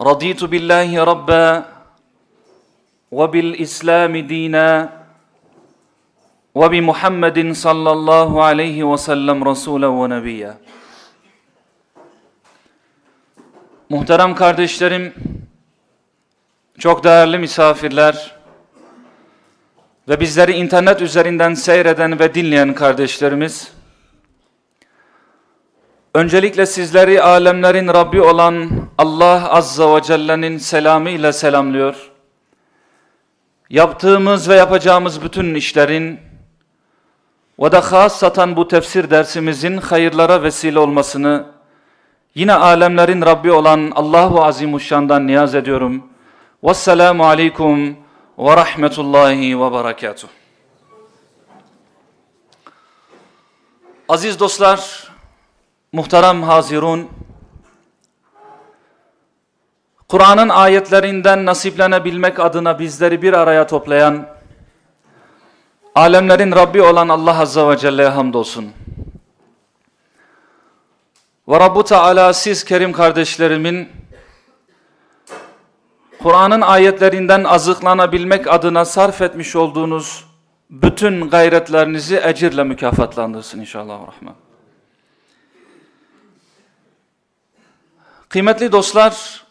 رضيت بالله ربا وبالإسلام دينا وبمحمد صلى الله عليه وسلم رسولا ونبيا Muhterem kardeşlerim, çok değerli misafirler ve bizleri internet üzerinden seyreden ve dinleyen kardeşlerimiz, öncelikle sizleri alemlerin Rabbi olan Allah Azza ve Celle'nin selamı ile selamlıyor. Yaptığımız ve yapacağımız bütün işlerin ve de satan bu tefsir dersimizin hayırlara vesile olmasını yine alemlerin Rabbi olan Allahu Azimuşşan'dan niyaz ediyorum. Vesselamu aleyküm ve rahmetullahi ve berekatuh. Aziz dostlar, muhterem hazirun, Kur'an'ın ayetlerinden nasiplenebilmek adına bizleri bir araya toplayan, alemlerin Rabbi olan Allah Azze ve Celle'ye hamdolsun. Ve Rabbu Teala siz kerim kardeşlerimin, Kur'an'ın ayetlerinden azıklanabilmek adına sarf etmiş olduğunuz bütün gayretlerinizi ecirle mükafatlandırsın inşallah. Rahman. Kıymetli dostlar,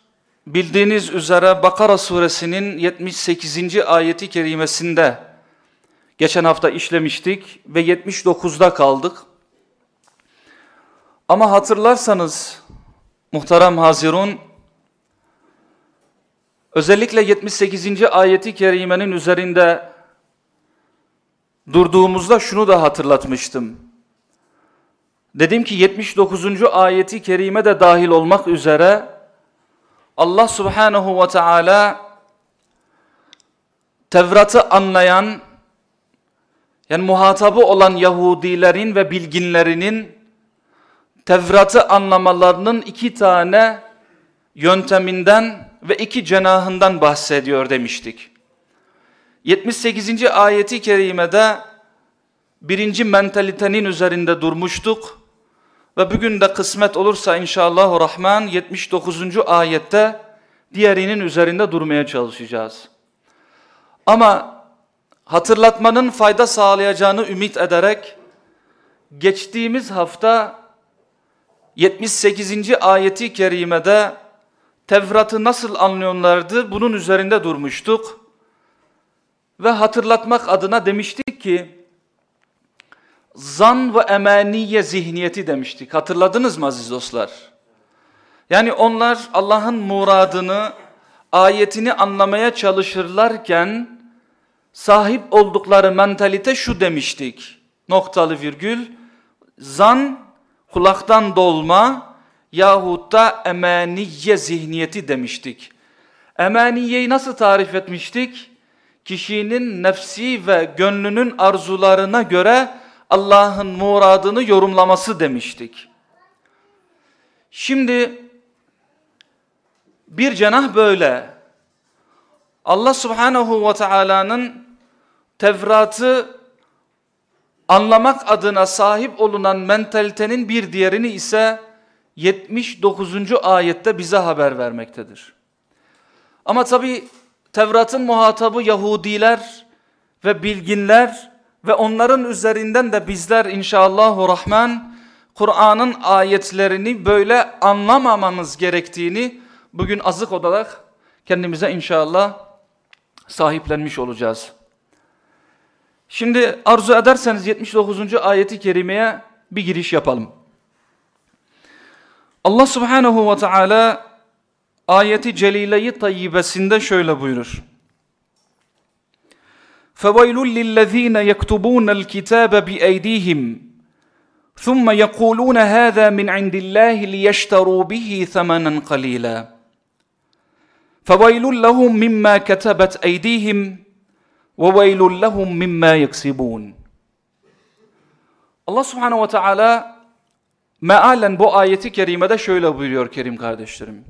bildiğiniz üzere Bakara suresinin 78. ayeti kerimesinde geçen hafta işlemiştik ve 79'da kaldık. Ama hatırlarsanız muhterem Hazirun, özellikle 78. ayeti kerimenin üzerinde durduğumuzda şunu da hatırlatmıştım. Dedim ki 79. ayeti kerime de dahil olmak üzere Allah subhanahu ve teala Tevrat'ı anlayan yani muhatabı olan Yahudilerin ve bilginlerinin Tevrat'ı anlamalarının iki tane yönteminden ve iki cenahından bahsediyor demiştik. 78. ayeti kerimede birinci mentalitenin üzerinde durmuştuk. Ve bugün de kısmet olursa inşallah Rahman 79. ayette diğerinin üzerinde durmaya çalışacağız. Ama hatırlatmanın fayda sağlayacağını ümit ederek geçtiğimiz hafta 78. ayeti kerimede Tevrat'ı nasıl anlıyorlardı bunun üzerinde durmuştuk. Ve hatırlatmak adına demiştik ki zan ve emaniye zihniyeti demiştik. Hatırladınız mı aziz dostlar? Yani onlar Allah'ın muradını, ayetini anlamaya çalışırlarken sahip oldukları mentalite şu demiştik. Noktalı virgül. Zan kulaktan dolma yahut da emaniye zihniyeti demiştik. Emaniyeyi nasıl tarif etmiştik? Kişinin nefsi ve gönlünün arzularına göre Allah'ın muradını yorumlaması demiştik. Şimdi bir cenah böyle. Allah subhanahu ve teala'nın Tevrat'ı anlamak adına sahip olunan mentalitenin bir diğerini ise 79. ayette bize haber vermektedir. Ama tabi Tevrat'ın muhatabı Yahudiler ve bilginler ve onların üzerinden de bizler inşallahü rahman Kur'an'ın ayetlerini böyle anlamamamız gerektiğini bugün azık olarak kendimize inşallah sahiplenmiş olacağız. Şimdi arzu ederseniz 79. ayeti kerimeye bir giriş yapalım. Allah subhanahu ve teala ayeti celileyi tayyibesinde şöyle buyurur. فويل للذين يكتبون الكتاب بأيديهم ثم يقولون هذا من عند الله ليشتروا به ثمنا قليلا فويل لهم مما كتبت أيديهم وويل لهم مما يكسبون Allah subhanehu ve teala mealen bu ayeti kerimede şöyle buyuruyor kerim kardeşlerim.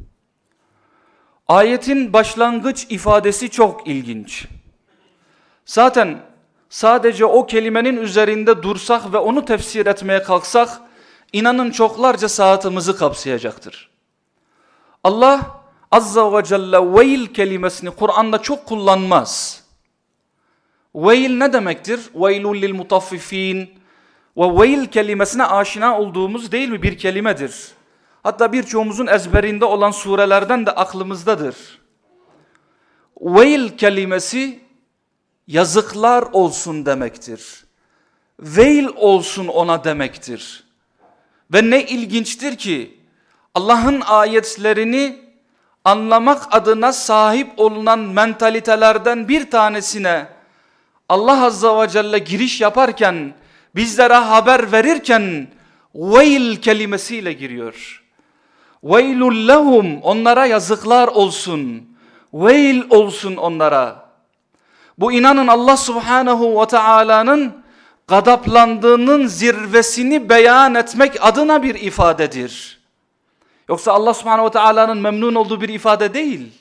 Ayetin başlangıç ifadesi çok ilginç. Zaten sadece o kelimenin üzerinde dursak ve onu tefsir etmeye kalksak inanın çoklarca saatimizi kapsayacaktır. Allah Azza ve Celle veil kelimesini Kur'an'da çok kullanmaz. Veil ne demektir? Veilul lil mutaffifin. Ve veil kelimesine aşina olduğumuz değil mi bir kelimedir. Hatta birçoğumuzun ezberinde olan surelerden de aklımızdadır. Veil kelimesi yazıklar olsun demektir. Veil olsun ona demektir. Ve ne ilginçtir ki Allah'ın ayetlerini anlamak adına sahip olunan mentalitelerden bir tanesine Allah Azza ve Celle giriş yaparken bizlere haber verirken veil kelimesiyle giriyor. Veilul lehum onlara yazıklar olsun. Veil olsun onlara. Bu inanın Allah Subhanahu ve Taala'nın gadaplandığının zirvesini beyan etmek adına bir ifadedir. Yoksa Allah Subhanahu ve Taala'nın memnun olduğu bir ifade değil.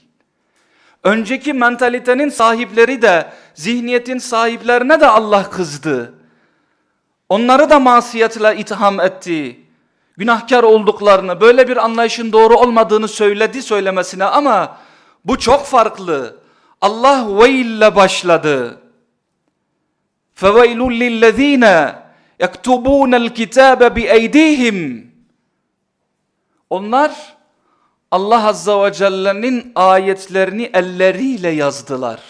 Önceki mentalitenin sahipleri de, zihniyetin sahiplerine de Allah kızdı. Onları da masiyetle itham etti. Günahkar olduklarını, böyle bir anlayışın doğru olmadığını söyledi söylemesine ama bu çok farklı. Allah veil ile başladı. فَوَيْلٌ لِلَّذ۪ينَ يَكْتُبُونَ الْكِتَابَ بِاَيْد۪يهِمْ Onlar Allah Azza ve Celle'nin ayetlerini elleriyle yazdılar.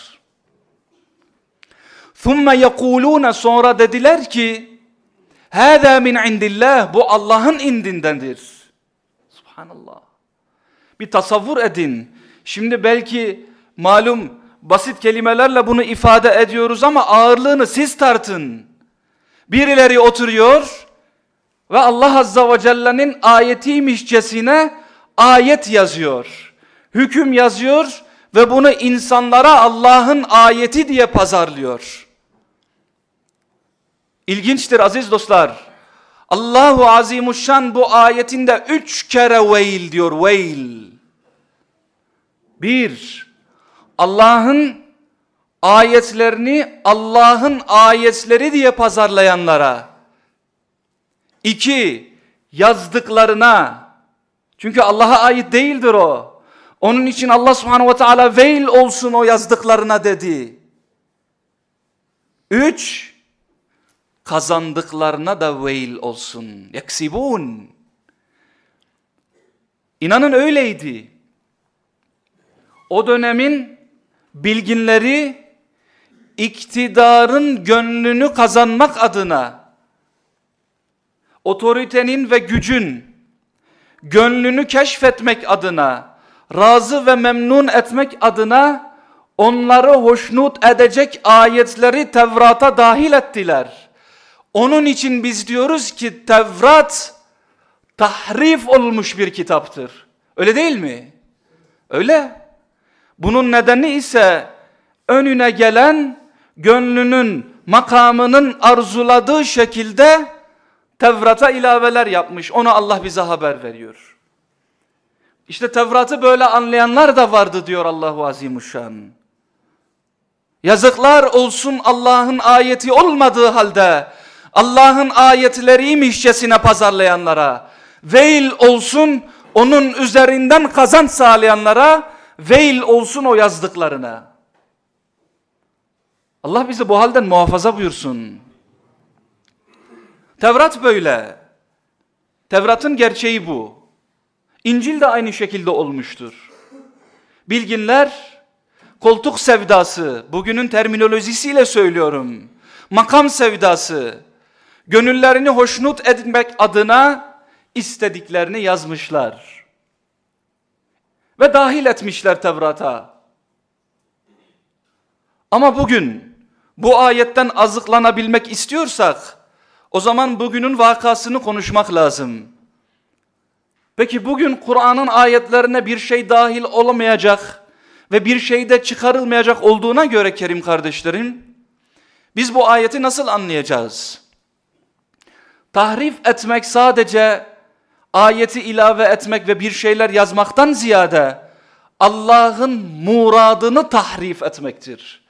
ثُمَّ يَقُولُونَ Sonra dediler ki, هَذَا مِنْ عِنْدِ اللّٰهِ Bu Allah'ın indindendir. Subhanallah. Bir tasavvur edin. Şimdi belki malum basit kelimelerle bunu ifade ediyoruz ama ağırlığını siz tartın. Birileri oturuyor ve Allah Azza ve Celle'nin ayetiymişçesine ayet yazıyor. Hüküm yazıyor ve bunu insanlara Allah'ın ayeti diye pazarlıyor. İlginçtir aziz dostlar. Allahu Azimuşşan bu ayetinde üç kere veil diyor veil. Bir, Allah'ın ayetlerini Allah'ın ayetleri diye pazarlayanlara. İki, yazdıklarına. Çünkü Allah'a ait değildir o. Onun için Allah subhanehu ve teala veil olsun o yazdıklarına dedi. Üç, kazandıklarına da veil olsun. Yaksibun. İnanın öyleydi. O dönemin bilginleri iktidarın gönlünü kazanmak adına otoritenin ve gücün gönlünü keşfetmek adına razı ve memnun etmek adına onları hoşnut edecek ayetleri Tevrat'a dahil ettiler. Onun için biz diyoruz ki Tevrat tahrif olmuş bir kitaptır. Öyle değil mi? Öyle. Bunun nedeni ise önüne gelen gönlünün makamının arzuladığı şekilde Tevrat'a ilaveler yapmış. Onu Allah bize haber veriyor. İşte Tevrat'ı böyle anlayanlar da vardı diyor Allahu Azimuşşan. Yazıklar olsun Allah'ın ayeti olmadığı halde Allah'ın ayetleriymişçesine pazarlayanlara. Veil olsun onun üzerinden kazanç sağlayanlara veil olsun o yazdıklarına. Allah bizi bu halden muhafaza buyursun. Tevrat böyle. Tevrat'ın gerçeği bu. İncil de aynı şekilde olmuştur. Bilginler koltuk sevdası, bugünün terminolojisiyle söylüyorum. Makam sevdası, gönüllerini hoşnut etmek adına istediklerini yazmışlar ve dahil etmişler Tevrat'a. Ama bugün bu ayetten azıklanabilmek istiyorsak o zaman bugünün vakasını konuşmak lazım. Peki bugün Kur'an'ın ayetlerine bir şey dahil olamayacak ve bir şey de çıkarılmayacak olduğuna göre Kerim kardeşlerim, biz bu ayeti nasıl anlayacağız? Tahrif etmek sadece ayeti ilave etmek ve bir şeyler yazmaktan ziyade Allah'ın muradını tahrif etmektir.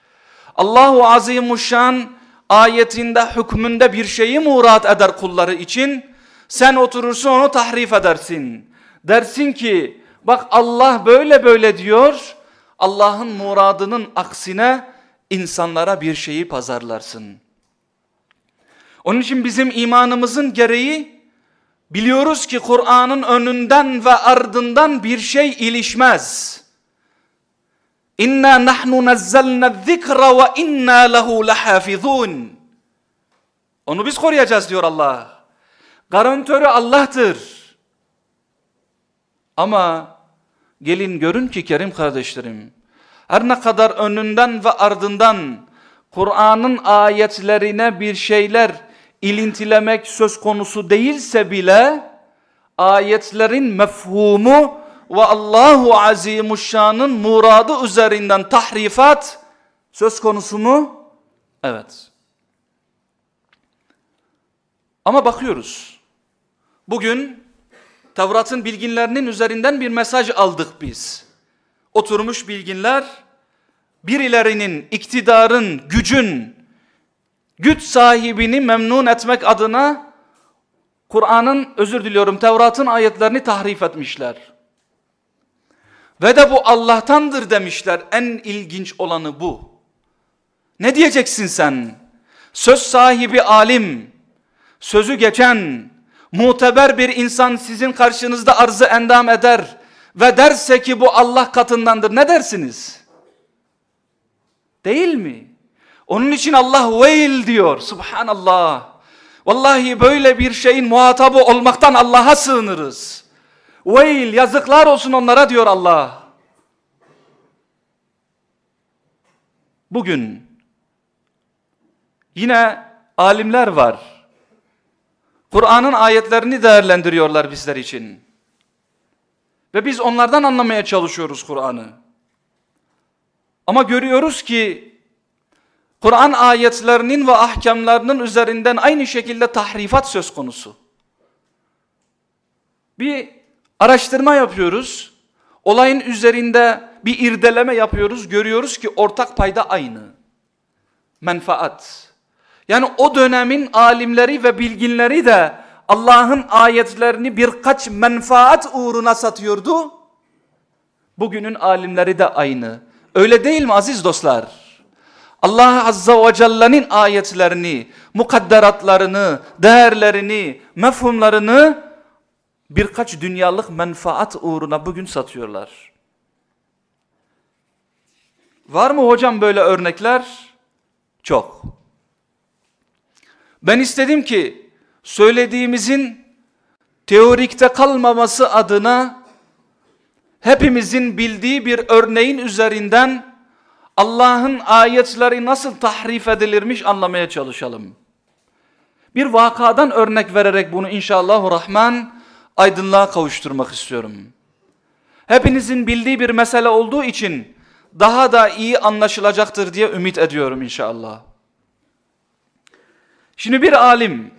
Allahu Azimuşşan ayetinde hükmünde bir şeyi murad eder kulları için sen oturursun onu tahrif edersin. Dersin ki Bak Allah böyle böyle diyor. Allah'ın muradının aksine insanlara bir şeyi pazarlarsın. Onun için bizim imanımızın gereği biliyoruz ki Kur'an'ın önünden ve ardından bir şey ilişmez. İnna nahnu nazzalna zikra ve inna lehu lahafizun. Onu biz koruyacağız diyor Allah. Garantörü Allah'tır. Ama gelin görün ki kerim kardeşlerim, her ne kadar önünden ve ardından Kur'an'ın ayetlerine bir şeyler ilintilemek söz konusu değilse bile ayetlerin mefhumu ve Allahu Azimuşşan'ın muradı üzerinden tahrifat söz konusu mu? Evet. Ama bakıyoruz. Bugün Tevrat'ın bilginlerinin üzerinden bir mesaj aldık biz. Oturmuş bilginler birilerinin, iktidarın, gücün, güç sahibini memnun etmek adına Kur'an'ın, özür diliyorum, Tevrat'ın ayetlerini tahrif etmişler. Ve de bu Allah'tandır demişler. En ilginç olanı bu. Ne diyeceksin sen? Söz sahibi alim, sözü geçen, muteber bir insan sizin karşınızda arzı endam eder ve derse ki bu Allah katındandır. Ne dersiniz? Değil mi? Onun için Allah veil diyor. Subhanallah. Vallahi böyle bir şeyin muhatabı olmaktan Allah'a sığınırız. Veil yazıklar olsun onlara diyor Allah. Bugün yine alimler var. Kur'an'ın ayetlerini değerlendiriyorlar bizler için. Ve biz onlardan anlamaya çalışıyoruz Kur'an'ı. Ama görüyoruz ki Kur'an ayetlerinin ve ahkamlarının üzerinden aynı şekilde tahrifat söz konusu. Bir araştırma yapıyoruz. Olayın üzerinde bir irdeleme yapıyoruz. Görüyoruz ki ortak payda aynı. Menfaat. Yani o dönemin alimleri ve bilginleri de Allah'ın ayetlerini birkaç menfaat uğruna satıyordu. Bugünün alimleri de aynı. Öyle değil mi aziz dostlar? Allah Azza ve Celle'nin ayetlerini, mukadderatlarını, değerlerini, mefhumlarını birkaç dünyalık menfaat uğruna bugün satıyorlar. Var mı hocam böyle örnekler? Çok. Ben istedim ki söylediğimizin teorikte kalmaması adına hepimizin bildiği bir örneğin üzerinden Allah'ın ayetleri nasıl tahrif edilirmiş anlamaya çalışalım. Bir vakadan örnek vererek bunu inşallah rahman aydınlığa kavuşturmak istiyorum. Hepinizin bildiği bir mesele olduğu için daha da iyi anlaşılacaktır diye ümit ediyorum inşallah. Şimdi bir alim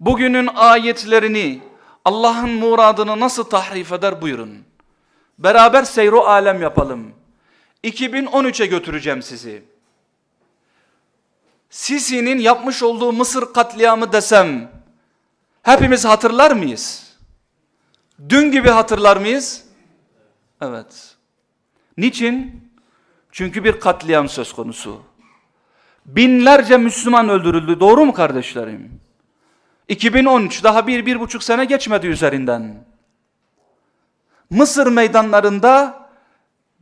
bugünün ayetlerini Allah'ın muradını nasıl tahrif eder buyurun. Beraber seyro alem yapalım. 2013'e götüreceğim sizi. Sisi'nin yapmış olduğu Mısır katliamı desem hepimiz hatırlar mıyız? Dün gibi hatırlar mıyız? Evet. Niçin? Çünkü bir katliam söz konusu. Binlerce Müslüman öldürüldü. Doğru mu kardeşlerim? 2013 daha bir, bir buçuk sene geçmedi üzerinden. Mısır meydanlarında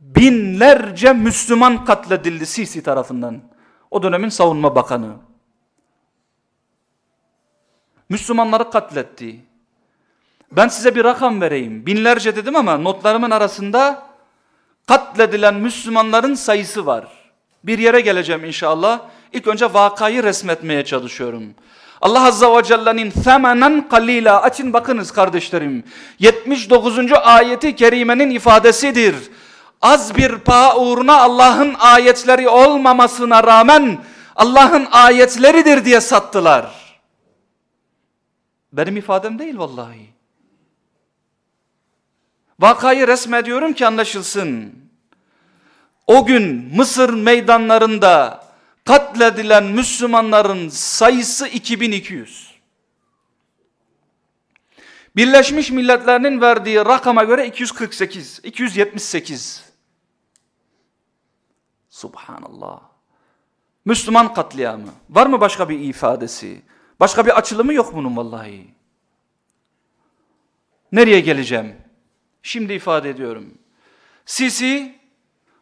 binlerce Müslüman katledildi Sisi tarafından. O dönemin savunma bakanı. Müslümanları katletti. Ben size bir rakam vereyim. Binlerce dedim ama notlarımın arasında katledilen Müslümanların sayısı var. Bir yere geleceğim inşallah. İlk önce vakayı resmetmeye çalışıyorum. Allah Azza ve Celle'nin femenen kalila açın bakınız kardeşlerim. 79. ayeti kerimenin ifadesidir. Az bir paha uğruna Allah'ın ayetleri olmamasına rağmen Allah'ın ayetleridir diye sattılar. Benim ifadem değil vallahi. Vakayı resmediyorum ki anlaşılsın. O gün Mısır meydanlarında katledilen Müslümanların sayısı 2200. Birleşmiş Milletler'in verdiği rakama göre 248, 278. Subhanallah. Müslüman katliamı. Var mı başka bir ifadesi? Başka bir açılımı yok bunun vallahi. Nereye geleceğim? Şimdi ifade ediyorum. Sisi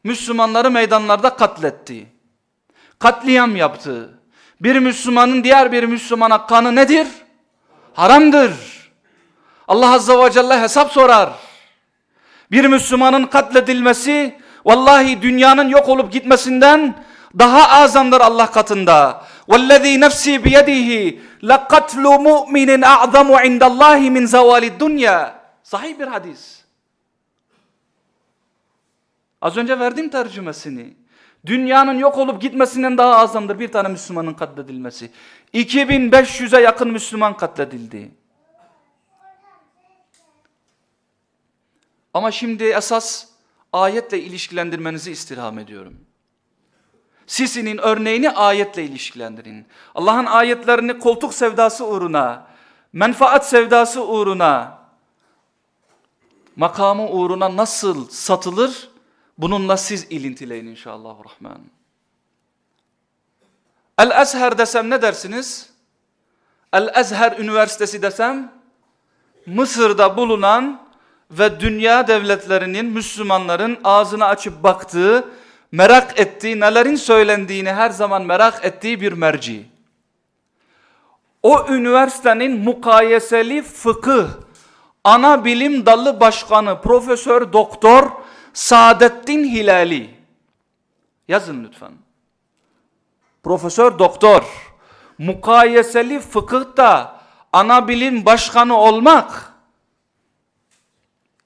Müslümanları meydanlarda katletti. Katliam yaptı. Bir Müslümanın diğer bir Müslümana kanı nedir? Haramdır. Allah Azze ve Celle hesap sorar. Bir Müslümanın katledilmesi Vallahi dünyanın yok olup gitmesinden daha azamdır Allah katında. Vellezî nefsî biyedihi lekatlu mu'minin a'zamu indallâhi min zavâlid dunya. Sahih bir hadis. Az önce verdim tercümesini. Dünyanın yok olup gitmesinden daha azamdır bir tane Müslümanın katledilmesi. 2500'e yakın Müslüman katledildi. Ama şimdi esas ayetle ilişkilendirmenizi istirham ediyorum. Sisi'nin örneğini ayetle ilişkilendirin. Allah'ın ayetlerini koltuk sevdası uğruna, menfaat sevdası uğruna, makamı uğruna nasıl satılır? Bununla siz ilintileyin inşallah rahman. El-Ezher desem ne dersiniz? El-Ezher Üniversitesi desem, Mısır'da bulunan ve dünya devletlerinin, Müslümanların ağzını açıp baktığı, merak ettiği, nelerin söylendiğini her zaman merak ettiği bir merci. O üniversitenin mukayeseli fıkıh, ana bilim dalı başkanı, profesör, doktor Saadettin Hilali. Yazın lütfen. Profesör, doktor, mukayeseli fıkıhta ana bilim başkanı olmak,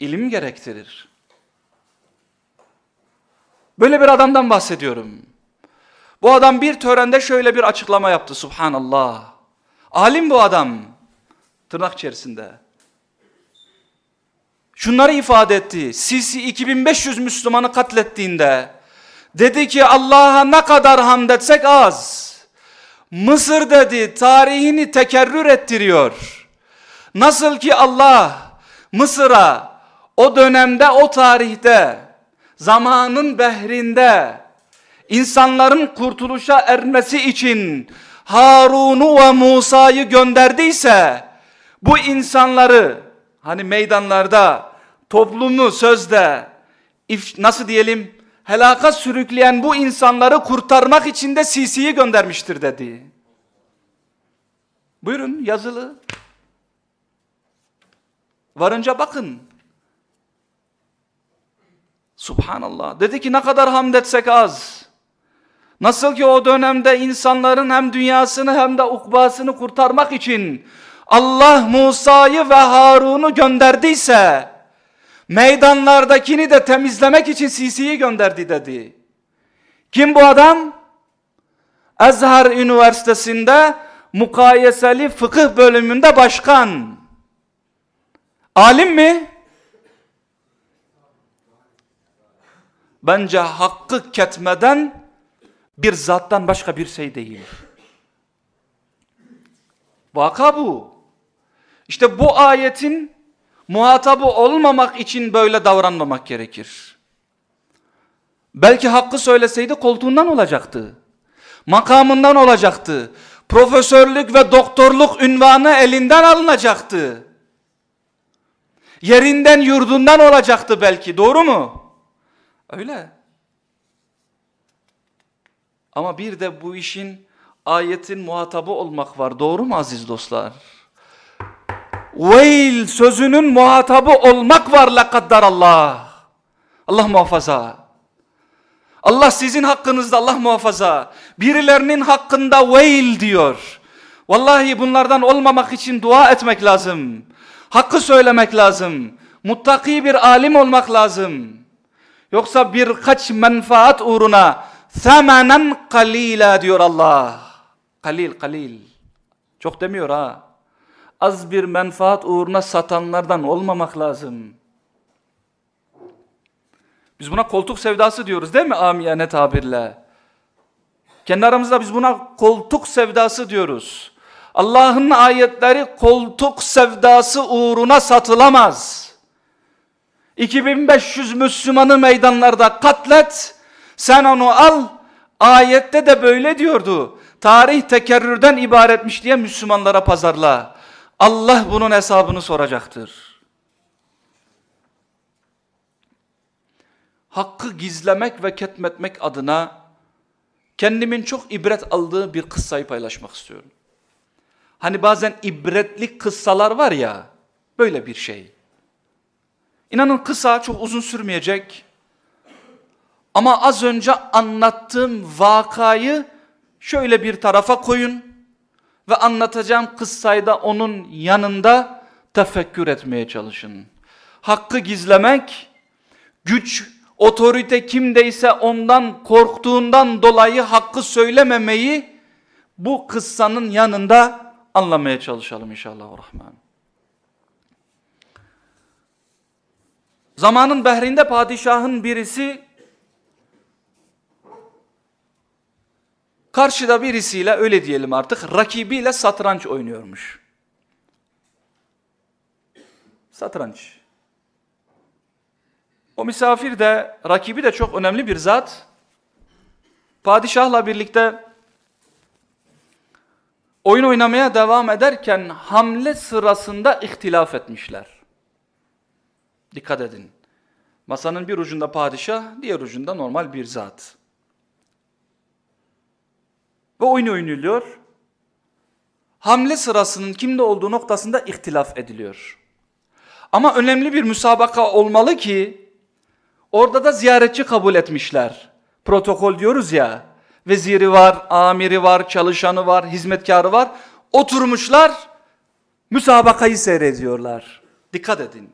ilim gerektirir. Böyle bir adamdan bahsediyorum. Bu adam bir törende şöyle bir açıklama yaptı subhanallah. Alim bu adam. Tırnak içerisinde. Şunları ifade etti. Sisi 2500 Müslümanı katlettiğinde dedi ki Allah'a ne kadar hamd etsek az. Mısır dedi tarihini tekerrür ettiriyor. Nasıl ki Allah Mısır'a o dönemde o tarihte zamanın behrinde insanların kurtuluşa ermesi için Harun'u ve Musa'yı gönderdiyse bu insanları hani meydanlarda toplumu sözde nasıl diyelim helaka sürükleyen bu insanları kurtarmak için de Sisi'yi göndermiştir dedi. Buyurun yazılı. Varınca bakın. Subhanallah. Dedi ki ne kadar hamd etsek az. Nasıl ki o dönemde insanların hem dünyasını hem de ukbasını kurtarmak için Allah Musa'yı ve Harun'u gönderdiyse meydanlardakini de temizlemek için Sisi'yi gönderdi dedi. Kim bu adam? Ezher Üniversitesi'nde mukayeseli fıkıh bölümünde başkan. Alim mi? Bence hakkı ketmeden bir zattan başka bir şey değil. Vaka bu. İşte bu ayetin muhatabı olmamak için böyle davranmamak gerekir. Belki hakkı söyleseydi koltuğundan olacaktı. Makamından olacaktı. Profesörlük ve doktorluk ünvanı elinden alınacaktı. Yerinden yurdundan olacaktı belki doğru mu? Öyle. Ama bir de bu işin ayetin muhatabı olmak var doğru mu aziz dostlar? Veil sözünün muhatabı olmak var lakaddar Allah. Allah muhafaza. Allah sizin hakkınızda Allah muhafaza. Birilerinin hakkında veil diyor. Vallahi bunlardan olmamak için dua etmek lazım. Hakkı söylemek lazım. Muttaki bir alim olmak lazım. Yoksa birkaç menfaat uğruna thamanen kalila diyor Allah. Kalil kalil. Çok demiyor ha az bir menfaat uğruna satanlardan olmamak lazım. Biz buna koltuk sevdası diyoruz değil mi amiyane tabirle? Kendi aramızda biz buna koltuk sevdası diyoruz. Allah'ın ayetleri koltuk sevdası uğruna satılamaz. 2500 Müslümanı meydanlarda katlet, sen onu al, ayette de böyle diyordu. Tarih tekerrürden ibaretmiş diye Müslümanlara pazarla. Allah bunun hesabını soracaktır. Hakkı gizlemek ve ketmetmek adına kendimin çok ibret aldığı bir kıssayı paylaşmak istiyorum. Hani bazen ibretlik kıssalar var ya, böyle bir şey. İnanın kısa, çok uzun sürmeyecek. Ama az önce anlattığım vakayı şöyle bir tarafa koyun ve anlatacağım kıssayı da onun yanında tefekkür etmeye çalışın. Hakkı gizlemek, güç, otorite kimdeyse ondan korktuğundan dolayı hakkı söylememeyi bu kıssanın yanında anlamaya çalışalım inşallah. Rahman. Zamanın behrinde padişahın birisi karşıda birisiyle öyle diyelim artık rakibiyle satranç oynuyormuş. Satranç. O misafir de rakibi de çok önemli bir zat. Padişahla birlikte oyun oynamaya devam ederken hamle sırasında ihtilaf etmişler. Dikkat edin. Masanın bir ucunda padişah, diğer ucunda normal bir zat. Ve oyun oynuluyor. Hamle sırasının kimde olduğu noktasında ihtilaf ediliyor. Ama önemli bir müsabaka olmalı ki orada da ziyaretçi kabul etmişler. Protokol diyoruz ya. Veziri var, amiri var, çalışanı var, hizmetkarı var. Oturmuşlar, müsabakayı seyrediyorlar. Dikkat edin.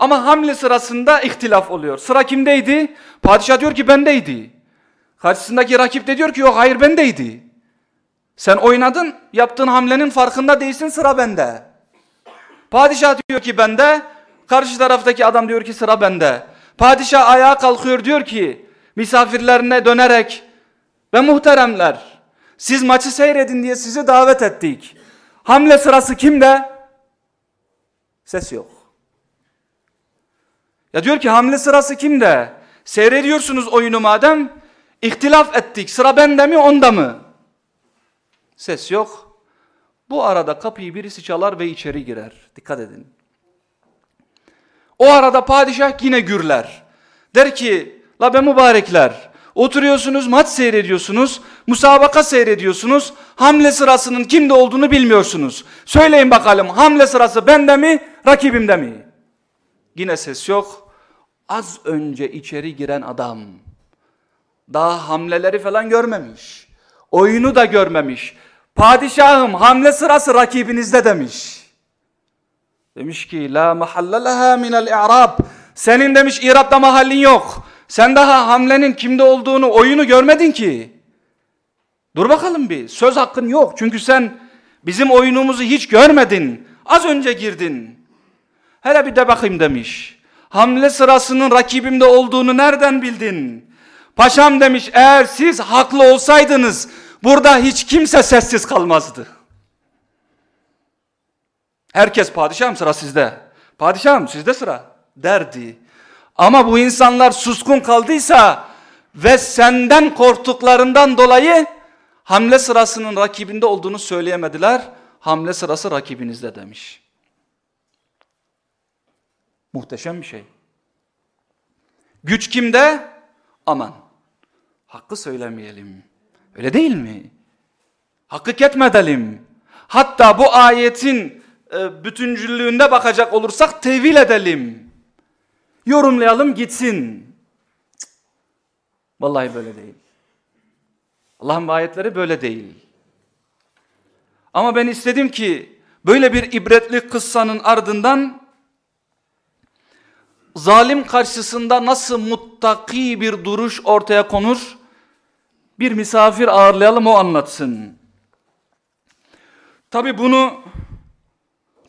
Ama hamle sırasında ihtilaf oluyor. Sıra kimdeydi? Padişah diyor ki bendeydi. Karşısındaki rakip de diyor ki yok hayır bendeydi. Sen oynadın, yaptığın hamlenin farkında değilsin sıra bende. Padişah diyor ki bende, karşı taraftaki adam diyor ki sıra bende. Padişah ayağa kalkıyor diyor ki misafirlerine dönerek ve muhteremler siz maçı seyredin diye sizi davet ettik. Hamle sırası kimde? Ses yok. Ya diyor ki hamle sırası kimde? Seyrediyorsunuz oyunu madem. İhtilaf ettik. Sıra bende mi onda mı? Ses yok. Bu arada kapıyı birisi çalar ve içeri girer. Dikkat edin. O arada padişah yine gürler. Der ki la be mübarekler oturuyorsunuz maç seyrediyorsunuz musabaka seyrediyorsunuz hamle sırasının kimde olduğunu bilmiyorsunuz. Söyleyin bakalım hamle sırası bende mi rakibimde mi? Yine ses yok. Az önce içeri giren adam daha hamleleri falan görmemiş. Oyunu da görmemiş. Padişahım hamle sırası rakibinizde demiş. Demiş ki la mahalle leha minel i'rab. Senin demiş İrab'da mahallin yok. Sen daha hamlenin kimde olduğunu, oyunu görmedin ki. Dur bakalım bir. Söz hakkın yok. Çünkü sen bizim oyunumuzu hiç görmedin. Az önce girdin. Hele bir de bakayım demiş. Hamle sırasının rakibimde olduğunu nereden bildin? Paşam demiş eğer siz haklı olsaydınız burada hiç kimse sessiz kalmazdı. Herkes padişahım sıra sizde. Padişahım sizde sıra derdi. Ama bu insanlar suskun kaldıysa ve senden korktuklarından dolayı hamle sırasının rakibinde olduğunu söyleyemediler. Hamle sırası rakibinizde demiş. Muhteşem bir şey. Güç kimde? Aman. Hakkı söylemeyelim. Öyle değil mi? Hakkı ketmedelim. Hatta bu ayetin e, bütüncüllüğünde bakacak olursak tevil edelim. Yorumlayalım gitsin. Vallahi böyle değil. Allah'ın ayetleri böyle değil. Ama ben istedim ki böyle bir ibretli kıssanın ardından zalim karşısında nasıl muttaki bir duruş ortaya konur? Bir misafir ağırlayalım o anlatsın. Tabi bunu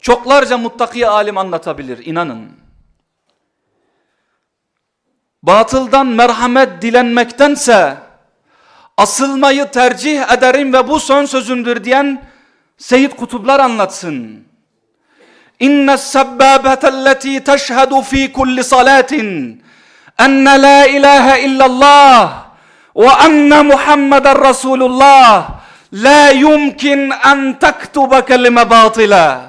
çoklarca muttaki alim anlatabilir inanın. Batıldan merhamet dilenmektense asılmayı tercih ederim ve bu son sözümdür diyen Seyyid Kutuplar anlatsın. İnne sebbâbetelleti teşhedü fî kulli salatin enne la ilahe illallah ve enne Muhammeden Resulullah la yumkin en tektuba kelime batila.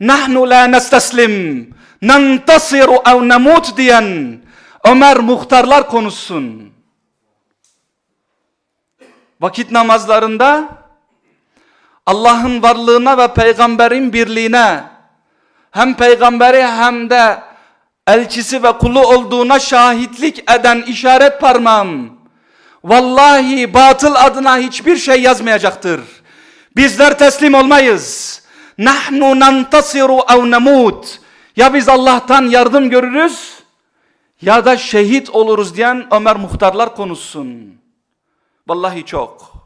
Nahnu la nesteslim nentasiru ev nemut diyen Ömer muhtarlar konuşsun. Vakit namazlarında Allah'ın varlığına ve peygamberin birliğine hem peygamberi hem de elçisi ve kulu olduğuna şahitlik eden işaret parmağım vallahi batıl adına hiçbir şey yazmayacaktır. Bizler teslim olmayız. Nahnu nantasiru ev nemut. Ya biz Allah'tan yardım görürüz ya da şehit oluruz diyen Ömer muhtarlar konuşsun. Vallahi çok.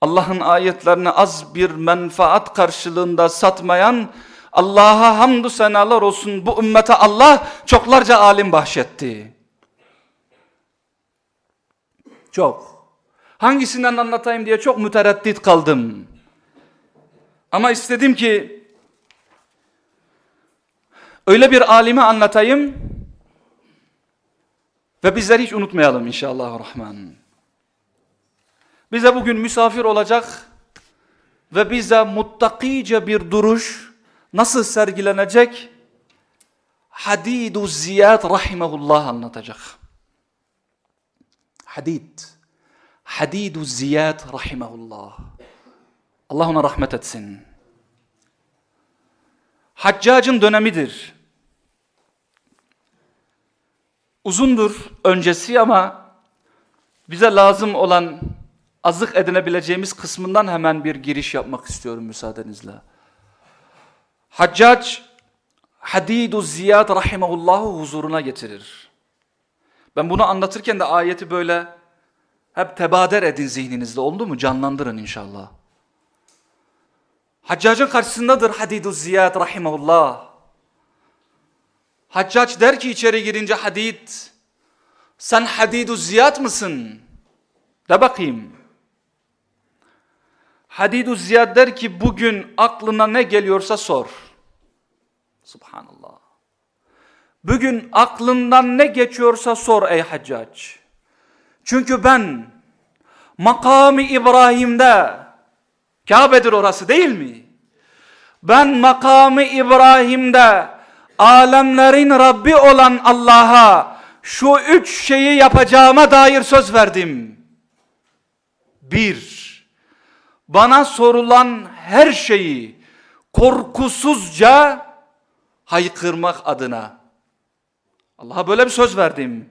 Allah'ın ayetlerini az bir menfaat karşılığında satmayan Allah'a hamdü senalar olsun bu ümmete Allah çoklarca alim bahşetti. Çok. Hangisinden anlatayım diye çok mütereddit kaldım. Ama istedim ki öyle bir alime anlatayım ve bizleri hiç unutmayalım inşallah rahman. Bize bugün misafir olacak ve bize muttakice bir duruş nasıl sergilenecek? Hadidu Ziyad rahimehullah anlatacak. Hadid. Hadidu Ziyad rahimehullah. Allah ona rahmet etsin. Haccacın dönemidir. Uzundur öncesi ama bize lazım olan azık edinebileceğimiz kısmından hemen bir giriş yapmak istiyorum müsaadenizle. Haccac Hadidu Ziyad rahimehullah'ı huzuruna getirir. Ben bunu anlatırken de ayeti böyle hep tebader edin zihninizde oldu mu? Canlandırın inşallah. Haccacın karşısındadır Hadidu Ziyad rahimehullah. Haccac der ki içeri girince Hadid sen Hadidu Ziyad mısın? De bakayım. Hadidu Ziyad der ki bugün aklına ne geliyorsa sor. Subhanallah. Bugün aklından ne geçiyorsa sor ey Haccac. Çünkü ben makamı İbrahim'de Kabe'dir orası değil mi? Ben makamı İbrahim'de alemlerin Rabbi olan Allah'a şu üç şeyi yapacağıma dair söz verdim. Bir, bana sorulan her şeyi korkusuzca haykırmak adına. Allah'a böyle bir söz verdim.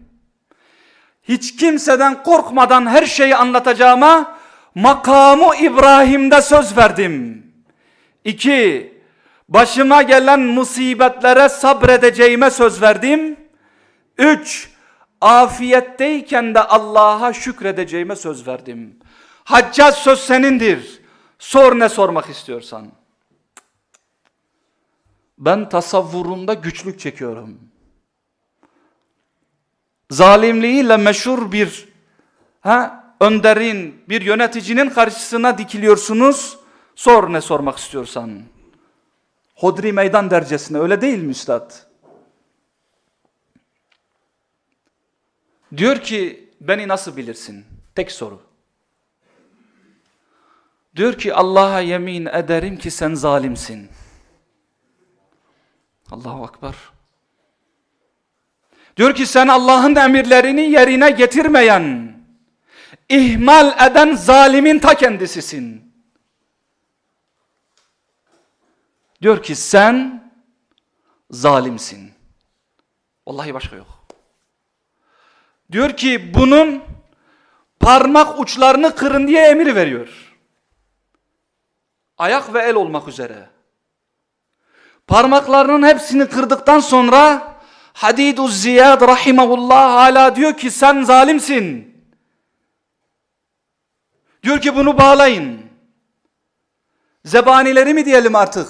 Hiç kimseden korkmadan her şeyi anlatacağıma makamı İbrahim'de söz verdim. İki, başıma gelen musibetlere sabredeceğime söz verdim. Üç, afiyetteyken de Allah'a şükredeceğime söz verdim. Haccac söz senindir. Sor ne sormak istiyorsan. Ben tasavvurunda güçlük çekiyorum. Zalimliğiyle meşhur bir ha, önderin, bir yöneticinin karşısına dikiliyorsunuz. Sor ne sormak istiyorsan. Hodri meydan dercesine öyle değil mi üstad? Diyor ki beni nasıl bilirsin? Tek soru. Diyor ki Allah'a yemin ederim ki sen zalimsin. Allahu Akbar. Diyor ki sen Allah'ın emirlerini yerine getirmeyen, ihmal eden zalimin ta kendisisin. Diyor ki sen zalimsin. Vallahi başka yok. Diyor ki bunun parmak uçlarını kırın diye emir veriyor. Ayak ve el olmak üzere. Parmaklarının hepsini kırdıktan sonra Hadidu Ziyad rahimahullah hala diyor ki sen zalimsin. Diyor ki bunu bağlayın. Zebanileri mi diyelim artık?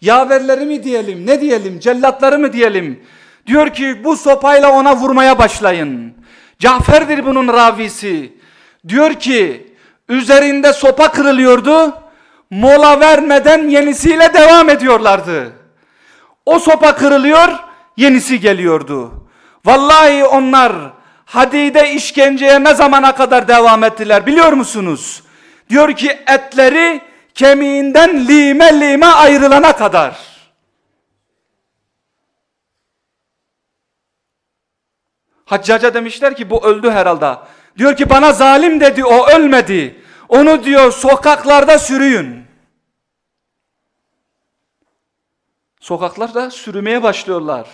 Yaverleri mi diyelim? Ne diyelim? Cellatları mı diyelim? Diyor ki bu sopayla ona vurmaya başlayın. Cafer'dir bunun ravisi. Diyor ki Üzerinde sopa kırılıyordu. Mola vermeden yenisiyle devam ediyorlardı. O sopa kırılıyor, yenisi geliyordu. Vallahi onlar hadide işkenceye ne zamana kadar devam ettiler biliyor musunuz? Diyor ki etleri kemiğinden lime lime ayrılana kadar. Haccaca demişler ki bu öldü herhalde. Diyor ki bana zalim dedi o ölmedi. Onu diyor sokaklarda sürüyün. Sokaklarda sürümeye başlıyorlar.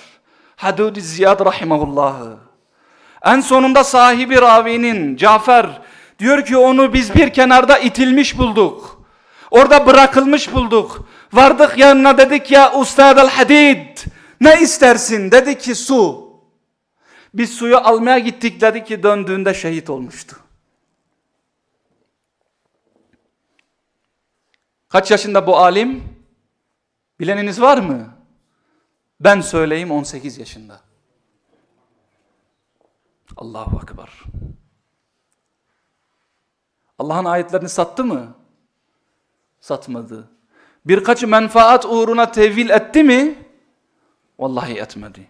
Hadud-i Ziyad rahimahullahı. En sonunda sahibi ravinin Cafer diyor ki onu biz bir kenarda itilmiş bulduk. Orada bırakılmış bulduk. Vardık yanına dedik ya ustad al hadid ne istersin dedi ki su. Biz suyu almaya gittik dedi ki döndüğünde şehit olmuştu. Kaç yaşında bu alim? Bileniniz var mı? Ben söyleyeyim 18 yaşında. Allahu Akbar. Allah'ın ayetlerini sattı mı? Satmadı. Birkaç menfaat uğruna tevil etti mi? Vallahi etmedi.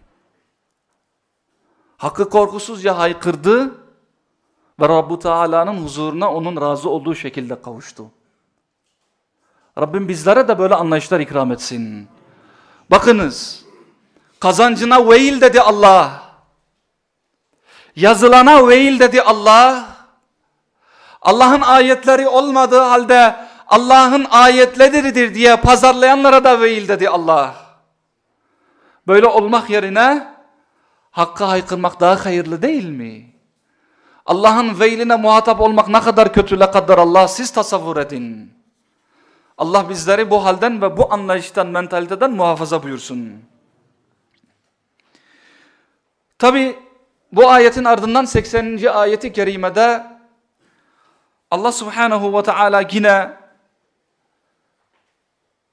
Hakkı korkusuzca haykırdı ve Rabbu Teala'nın huzuruna onun razı olduğu şekilde kavuştu. Rabbim bizlere de böyle anlayışlar ikram etsin. Bakınız, kazancına veil dedi Allah. Yazılana veil dedi Allah. Allah'ın ayetleri olmadığı halde Allah'ın ayetleridir diye pazarlayanlara da veil dedi Allah. Böyle olmak yerine Hakka haykırmak daha hayırlı değil mi? Allah'ın veyline muhatap olmak ne kadar kötü kadar Allah siz tasavvur edin. Allah bizleri bu halden ve bu anlayıştan, mentaliteden muhafaza buyursun. Tabi bu ayetin ardından 80. ayeti kerimede Allah subhanahu ve teala yine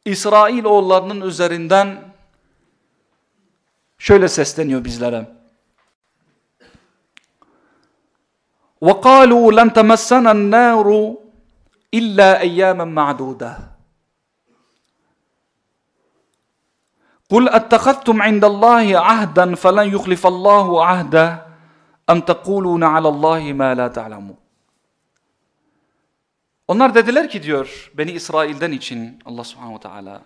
İsrail oğullarının üzerinden şöyle sesleniyor bizlere. وَقَالُوا لَنْ تَمَسَّنَ النَّارُ إِلَّا اَيَّامًا مَعْدُودًا Kul attakattum indallahi ahdan falan yuhlifallahu ahda em tekuluna alallahi ma la ta'lamun. Onlar dediler ki diyor Beni İsrail'den için Allah subhanahu teala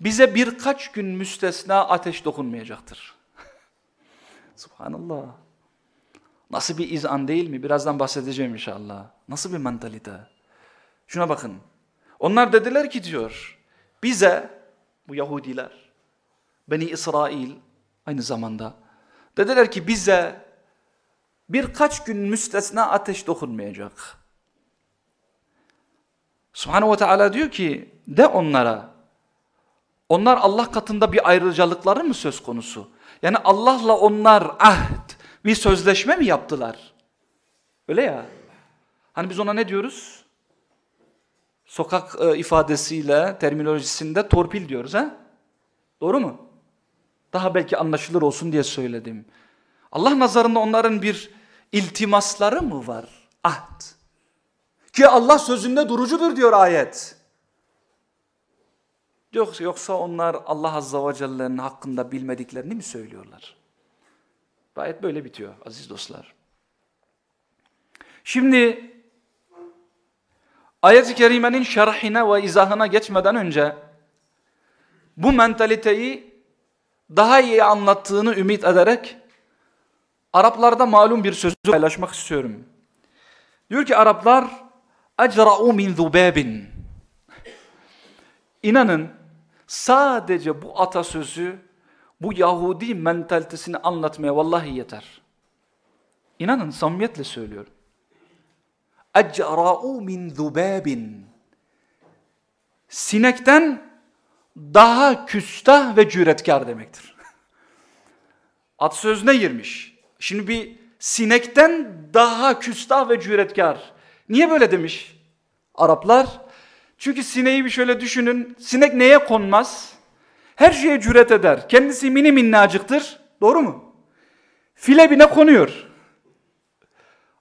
bize birkaç gün müstesna ateş dokunmayacaktır. Subhanallah. Nasıl bir izan değil mi? Birazdan bahsedeceğim inşallah. Nasıl bir mentalite? Şuna bakın. Onlar dediler ki diyor bize bu Yahudiler, Beni İsrail aynı zamanda, dediler ki bize birkaç gün müstesna ateş dokunmayacak. Subhanahu ve Teala diyor ki, de onlara, onlar Allah katında bir ayrıcalıkları mı söz konusu? Yani Allah'la onlar ahd, bir sözleşme mi yaptılar? Öyle ya. Hani biz ona ne diyoruz? Sokak e, ifadesiyle, terminolojisinde torpil diyoruz ha? Doğru mu? Daha belki anlaşılır olsun diye söyledim. Allah nazarında onların bir iltimasları mı var? Ahd. Ki Allah sözünde durucudur diyor ayet. Yoksa, yoksa onlar Allah Azza ve Celle'nin hakkında bilmediklerini mi söylüyorlar? Ayet böyle bitiyor aziz dostlar. Şimdi ayet-i kerimenin şerhine ve izahına geçmeden önce bu mentaliteyi daha iyi anlattığını ümit ederek Araplarda malum bir sözü paylaşmak istiyorum. Diyor ki Araplar ecra'u min zubabin. İnanın sadece bu atasözü bu Yahudi mentalitesini anlatmaya vallahi yeter. İnanın samimiyetle söylüyorum. Ecra'u min zubabin. Sinekten daha küstah ve cüretkar demektir. At sözüne girmiş. Şimdi bir sinekten daha küstah ve cüretkar. Niye böyle demiş Araplar? Çünkü sineği bir şöyle düşünün. Sinek neye konmaz? Her şeye cüret eder. Kendisi mini minnacıktır. Doğru mu? File bine konuyor.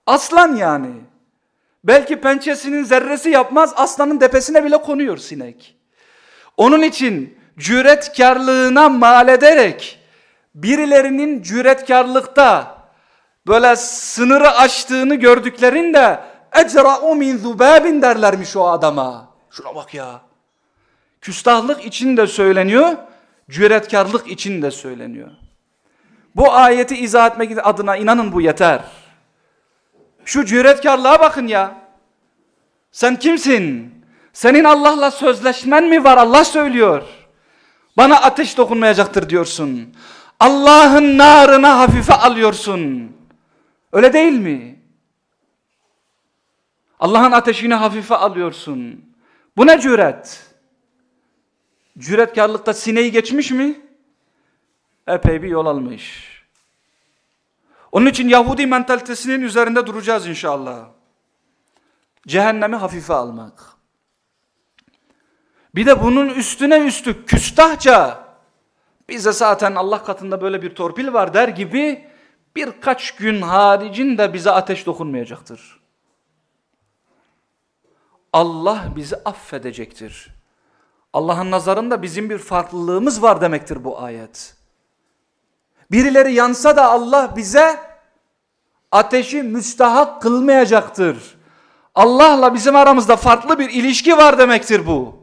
Aslan yani. Belki pençesinin zerresi yapmaz aslanın tepesine bile konuyor sinek. Onun için cüretkarlığına mal ederek birilerinin cüretkarlıkta böyle sınırı aştığını gördüklerinde ecra'u min zubabin derlermiş o adama. Şuna bak ya. Küstahlık için de söyleniyor, cüretkarlık için de söyleniyor. Bu ayeti izah etmek adına inanın bu yeter. Şu cüretkarlığa bakın ya. Sen kimsin? Senin Allah'la sözleşmen mi var? Allah söylüyor. Bana ateş dokunmayacaktır diyorsun. Allah'ın narına hafife alıyorsun. Öyle değil mi? Allah'ın ateşini hafife alıyorsun. Bu ne cüret? Cüretkarlıkta sineği geçmiş mi? Epey bir yol almış. Onun için Yahudi mentalitesinin üzerinde duracağız inşallah. Cehennemi hafife almak. Bir de bunun üstüne üstlük küstahça bize zaten Allah katında böyle bir torpil var der gibi birkaç gün haricinde bize ateş dokunmayacaktır. Allah bizi affedecektir. Allah'ın nazarında bizim bir farklılığımız var demektir bu ayet. Birileri yansa da Allah bize ateşi müstahak kılmayacaktır. Allah'la bizim aramızda farklı bir ilişki var demektir bu.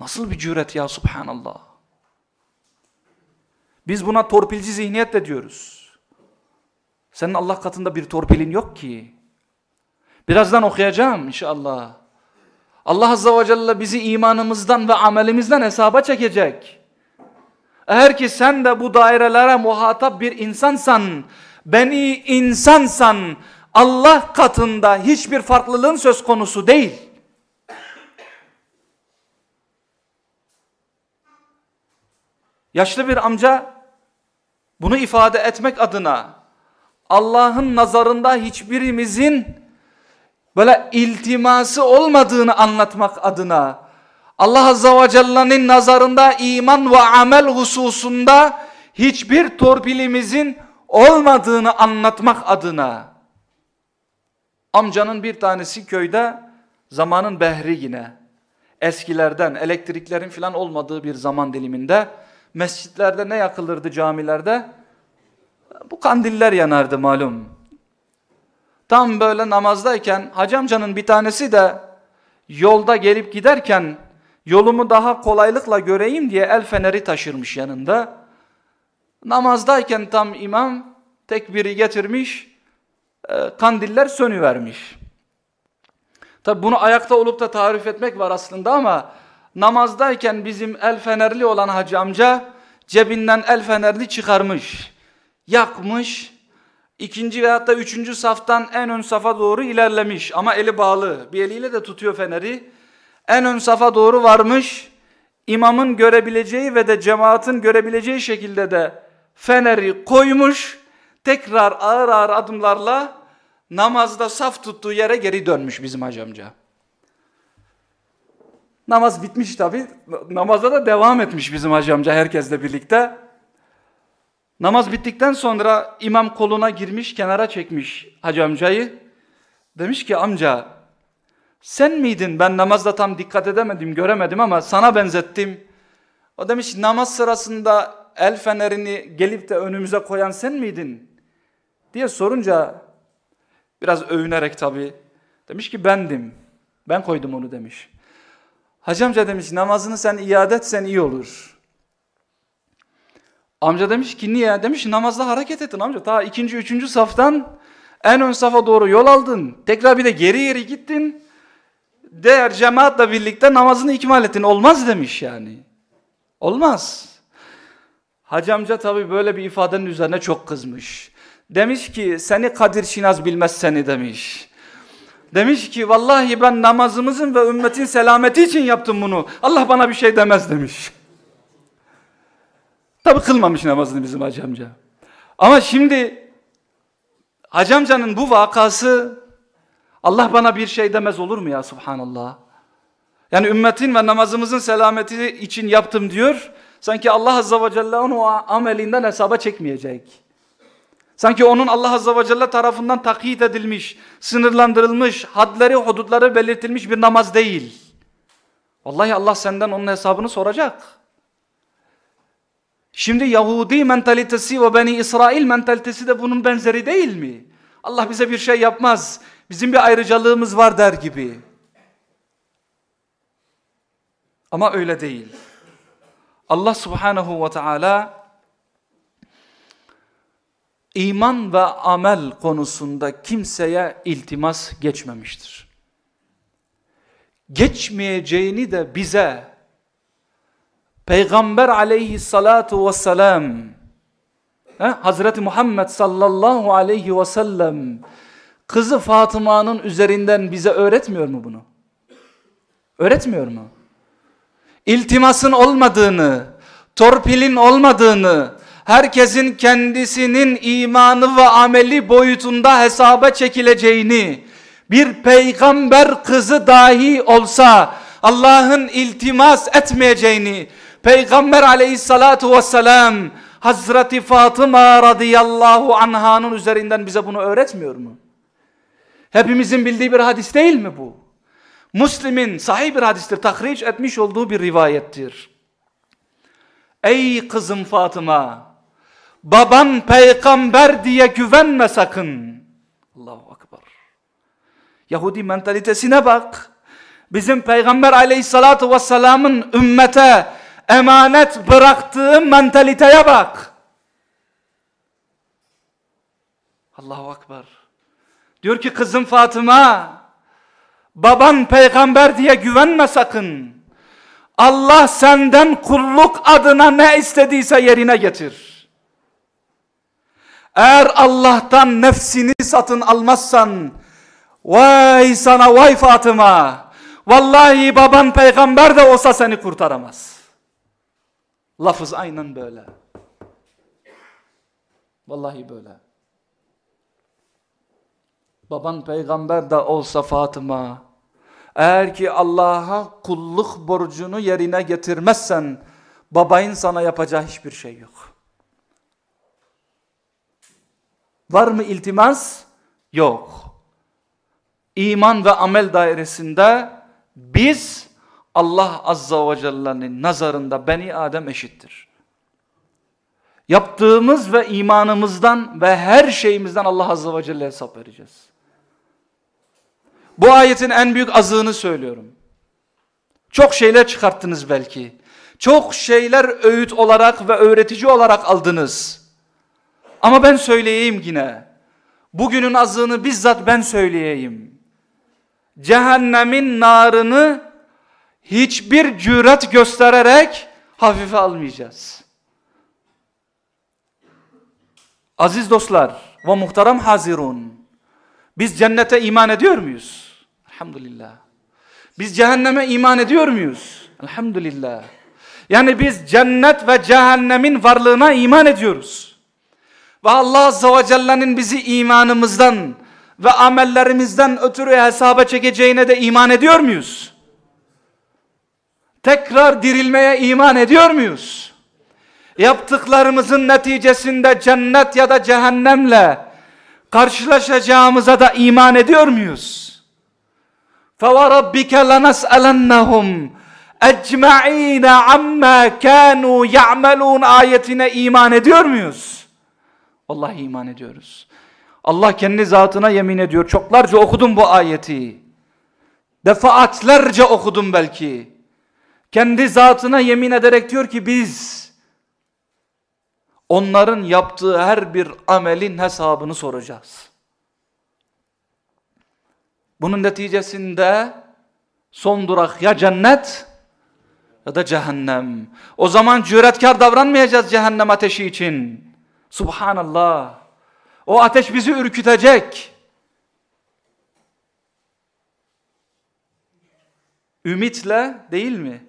Nasıl bir cüret ya subhanallah. Biz buna torpilci zihniyet de diyoruz. Senin Allah katında bir torpilin yok ki. Birazdan okuyacağım inşallah. Allah Azze ve Celle bizi imanımızdan ve amelimizden hesaba çekecek. Eğer ki sen de bu dairelere muhatap bir insansan, beni insansan, Allah katında hiçbir farklılığın söz konusu değil. Yaşlı bir amca bunu ifade etmek adına Allah'ın nazarında hiçbirimizin böyle iltiması olmadığını anlatmak adına Allah Azze ve Celle'nin nazarında iman ve amel hususunda hiçbir torpilimizin olmadığını anlatmak adına amcanın bir tanesi köyde zamanın behri yine eskilerden elektriklerin filan olmadığı bir zaman diliminde mescitlerde ne yakılırdı camilerde? Bu kandiller yanardı malum. Tam böyle namazdayken hacı amcanın bir tanesi de yolda gelip giderken yolumu daha kolaylıkla göreyim diye el feneri taşırmış yanında. Namazdayken tam imam tekbiri getirmiş, e, kandiller sönüvermiş. Tabi bunu ayakta olup da tarif etmek var aslında ama namazdayken bizim el fenerli olan hacı amca cebinden el fenerini çıkarmış, yakmış, ikinci veyahut da üçüncü saftan en ön safa doğru ilerlemiş ama eli bağlı, bir eliyle de tutuyor feneri. En ön safa doğru varmış, imamın görebileceği ve de cemaatin görebileceği şekilde de feneri koymuş, tekrar ağır ağır adımlarla namazda saf tuttuğu yere geri dönmüş bizim hacı amca. Namaz bitmiş tabi. Namaza da devam etmiş bizim hacı amca herkesle birlikte. Namaz bittikten sonra imam koluna girmiş, kenara çekmiş hacı amcayı. Demiş ki amca sen miydin? Ben namazda tam dikkat edemedim, göremedim ama sana benzettim. O demiş namaz sırasında el fenerini gelip de önümüze koyan sen miydin? Diye sorunca biraz övünerek tabi demiş ki bendim. Ben koydum onu demiş. Hacı amca demiş namazını sen iade etsen iyi olur. Amca demiş ki niye? Demiş namazda hareket ettin amca. Ta ikinci, üçüncü saftan en ön safa doğru yol aldın. Tekrar bir de geri geri gittin. Diğer cemaatle birlikte namazını ikmal ettin. Olmaz demiş yani. Olmaz. Hacı amca tabi böyle bir ifadenin üzerine çok kızmış. Demiş ki seni Kadir Şinaz bilmez seni demiş. Demiş ki vallahi ben namazımızın ve ümmetin selameti için yaptım bunu. Allah bana bir şey demez demiş. Tabi kılmamış namazını bizim hacı amca. Ama şimdi hacı amcanın bu vakası Allah bana bir şey demez olur mu ya subhanallah. Yani ümmetin ve namazımızın selameti için yaptım diyor. Sanki Allah azze ve celle onu amelinden hesaba çekmeyecek. Sanki onun Allah Azze ve Celle tarafından takyit edilmiş, sınırlandırılmış, hadleri, hudutları belirtilmiş bir namaz değil. Vallahi Allah senden onun hesabını soracak. Şimdi Yahudi mentalitesi ve Beni İsrail mentalitesi de bunun benzeri değil mi? Allah bize bir şey yapmaz. Bizim bir ayrıcalığımız var der gibi. Ama öyle değil. Allah subhanahu ve teala iman ve amel konusunda kimseye iltimas geçmemiştir. Geçmeyeceğini de bize Peygamber aleyhissalatu vesselam Hazreti Muhammed sallallahu aleyhi ve sellem kızı Fatıma'nın üzerinden bize öğretmiyor mu bunu? Öğretmiyor mu? İltimasın olmadığını, torpilin olmadığını, herkesin kendisinin imanı ve ameli boyutunda hesaba çekileceğini, bir peygamber kızı dahi olsa Allah'ın iltimas etmeyeceğini, Peygamber aleyhissalatu vesselam Hazreti Fatıma radıyallahu anhanın üzerinden bize bunu öğretmiyor mu? Hepimizin bildiği bir hadis değil mi bu? Müslim'in sahih bir hadistir, tahriş etmiş olduğu bir rivayettir. Ey kızım Fatıma, baban peygamber diye güvenme sakın. Allahu Akbar. Yahudi mentalitesine bak. Bizim peygamber aleyhissalatu vesselamın ümmete emanet bıraktığı mentaliteye bak. Allahu Akbar. Diyor ki kızım Fatıma, baban peygamber diye güvenme sakın. Allah senden kulluk adına ne istediyse yerine getir. Eğer Allah'tan nefsini satın almazsan, vay sana vay Fatıma, vallahi baban peygamber de olsa seni kurtaramaz. Lafız aynen böyle. Vallahi böyle. Baban peygamber de olsa Fatıma, eğer ki Allah'a kulluk borcunu yerine getirmezsen, babayın sana yapacağı hiçbir şey yok. Var mı iltimas? Yok. İman ve amel dairesinde biz Allah Azza ve Celle'nin nazarında beni Adem eşittir. Yaptığımız ve imanımızdan ve her şeyimizden Allah Azza ve Celle hesap vereceğiz. Bu ayetin en büyük azığını söylüyorum. Çok şeyler çıkarttınız belki. Çok şeyler öğüt olarak ve öğretici olarak aldınız. Ama ben söyleyeyim yine. Bugünün azığını bizzat ben söyleyeyim. Cehennemin narını hiçbir cüret göstererek hafife almayacağız. Aziz dostlar ve muhterem hazirun. Biz cennete iman ediyor muyuz? Elhamdülillah. Biz cehenneme iman ediyor muyuz? Elhamdülillah. Yani biz cennet ve cehennemin varlığına iman ediyoruz. Ve Allah Azze ve Celle'nin bizi imanımızdan ve amellerimizden ötürü hesaba çekeceğine de iman ediyor muyuz? Tekrar dirilmeye iman ediyor muyuz? Yaptıklarımızın neticesinde cennet ya da cehennemle karşılaşacağımıza da iman ediyor muyuz? فَوَرَبِّكَ لَنَسْأَلَنَّهُمْ اَجْمَع۪ينَ عَمَّا كَانُوا يَعْمَلُونَ ayetine iman ediyor muyuz? Vallahi iman ediyoruz. Allah kendi zatına yemin ediyor. Çoklarca okudum bu ayeti. Defaatlerce okudum belki. Kendi zatına yemin ederek diyor ki biz onların yaptığı her bir amelin hesabını soracağız. Bunun neticesinde son durak ya cennet ya da cehennem. O zaman cüretkar davranmayacağız cehennem ateşi için. Subhanallah. O ateş bizi ürkütecek. Ümitle değil mi?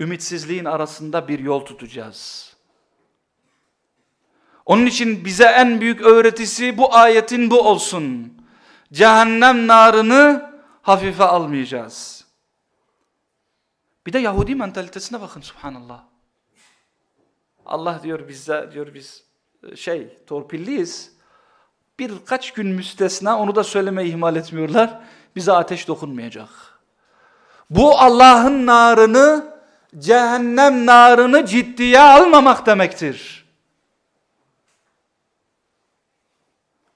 Ümitsizliğin arasında bir yol tutacağız. Onun için bize en büyük öğretisi bu ayetin bu olsun. Cehennem narını hafife almayacağız. Bir de Yahudi mentalitesine bakın subhanallah. Allah diyor bize diyor biz e, şey torpilliyiz. Birkaç gün müstesna onu da söylemeyi ihmal etmiyorlar. Bize ateş dokunmayacak. Bu Allah'ın narını, cehennem narını ciddiye almamak demektir.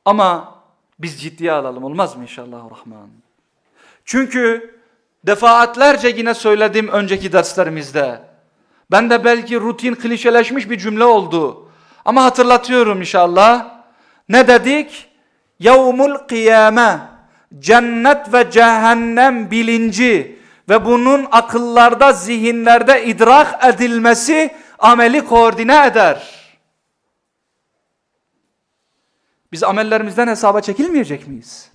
Ama biz ciddiye alalım olmaz mı inşallah rahman? Çünkü defaatlerce yine söyledim önceki derslerimizde. Ben de belki rutin klişeleşmiş bir cümle oldu. Ama hatırlatıyorum inşallah. Ne dedik? Yevmul kıyame, cennet ve cehennem bilinci ve bunun akıllarda, zihinlerde idrak edilmesi ameli koordine eder. Biz amellerimizden hesaba çekilmeyecek miyiz?